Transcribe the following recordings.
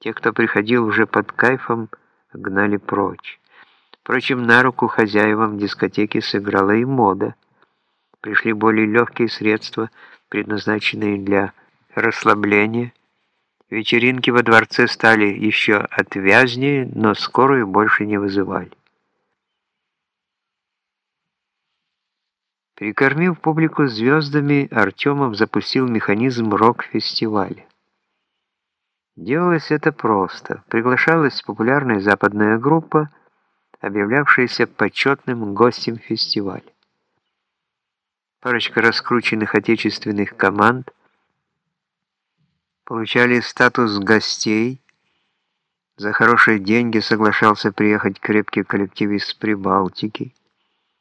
Те, кто приходил уже под кайфом, гнали прочь. Впрочем, на руку хозяевам дискотеки сыграла и мода. Пришли более легкие средства, предназначенные для расслабления. Вечеринки во дворце стали еще отвязнее, но скорую больше не вызывали. Прикормив публику звездами, Артемов запустил механизм рок-фестиваля. Делалось это просто. Приглашалась популярная западная группа, объявлявшаяся почетным гостем фестиваля. Парочка раскрученных отечественных команд получали статус гостей. За хорошие деньги соглашался приехать крепкий коллектив из Прибалтики.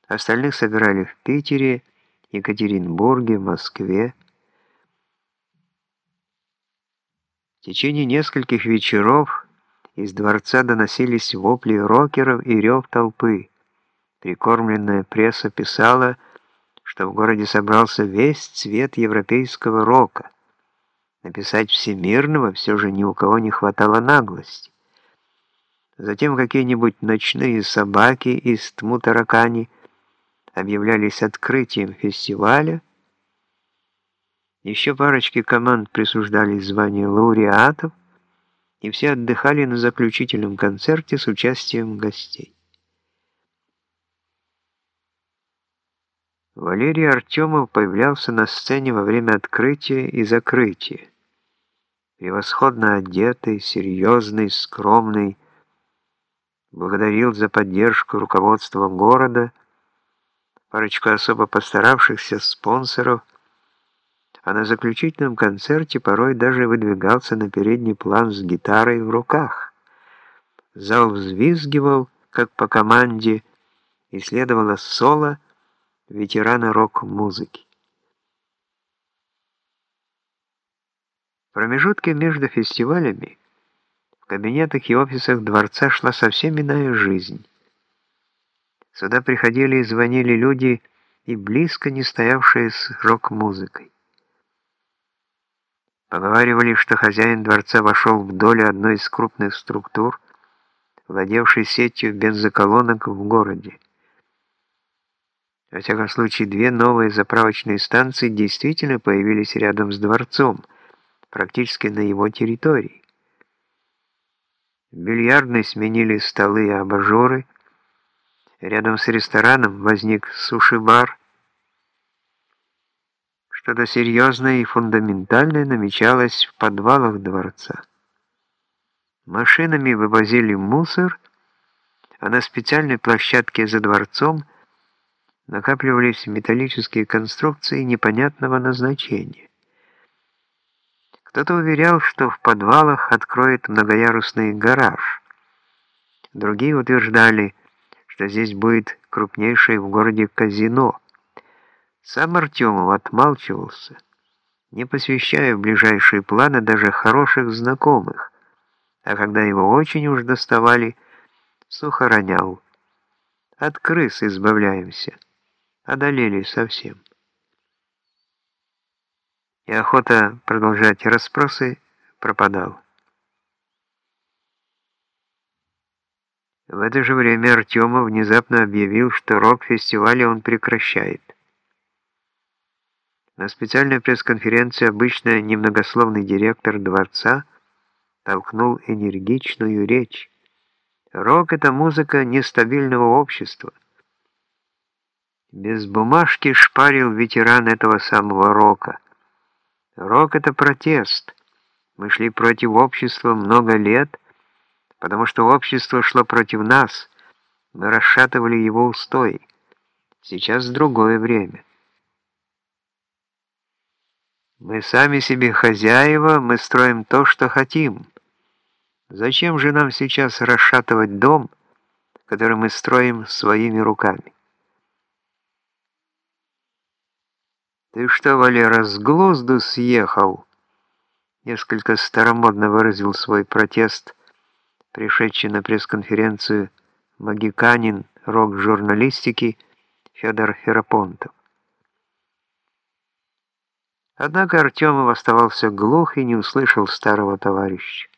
Остальных собирали в Питере, Екатеринбурге, Москве. В течение нескольких вечеров из дворца доносились вопли рокеров и рев толпы. Прикормленная пресса писала, что в городе собрался весь цвет европейского рока. Написать всемирного все же ни у кого не хватало наглости. Затем какие-нибудь ночные собаки из Тмутаракани объявлялись открытием фестиваля, еще парочке команд присуждали звание лауреатов, и все отдыхали на заключительном концерте с участием гостей. Валерий Артемов появлялся на сцене во время открытия и закрытия. Превосходно одетый, серьезный, скромный, благодарил за поддержку руководства города, парочку особо постаравшихся спонсоров, а на заключительном концерте порой даже выдвигался на передний план с гитарой в руках. Зал взвизгивал, как по команде, и следовало соло ветерана рок-музыки. В промежутке между фестивалями в кабинетах и офисах дворца шла совсем иная жизнь. Сюда приходили и звонили люди, и близко не стоявшие с рок-музыкой. Поговаривали, что хозяин дворца вошел в долю одной из крупных структур, владевшей сетью бензоколонок в городе. Во всяком случае, две новые заправочные станции действительно появились рядом с дворцом, практически на его территории. В бильярдной сменили столы и абажуры, Рядом с рестораном возник суши-бар. Что-то серьезное и фундаментальное намечалось в подвалах дворца. Машинами вывозили мусор, а на специальной площадке за дворцом накапливались металлические конструкции непонятного назначения. Кто-то уверял, что в подвалах откроет многоярусный гараж. Другие утверждали, что здесь будет крупнейшее в городе казино. Сам Артемов отмалчивался, не посвящая в ближайшие планы даже хороших знакомых, а когда его очень уж доставали, сухо ронял. От крыс избавляемся, одолели совсем. И охота продолжать расспросы пропадала. В это же время Артемов внезапно объявил, что рок-фестивали он прекращает. На специальной пресс-конференции обычно немногословный директор дворца толкнул энергичную речь. Рок — это музыка нестабильного общества. Без бумажки шпарил ветеран этого самого рока. Рок — это протест. Мы шли против общества много лет — потому что общество шло против нас, мы расшатывали его устои. Сейчас другое время. Мы сами себе хозяева, мы строим то, что хотим. Зачем же нам сейчас расшатывать дом, который мы строим своими руками? «Ты что, Валера, с глузду съехал?» Несколько старомодно выразил свой протест пришедший на пресс-конференцию магиканин рок-журналистики Федор Ферапонтов. Однако Артемов оставался глух и не услышал старого товарища.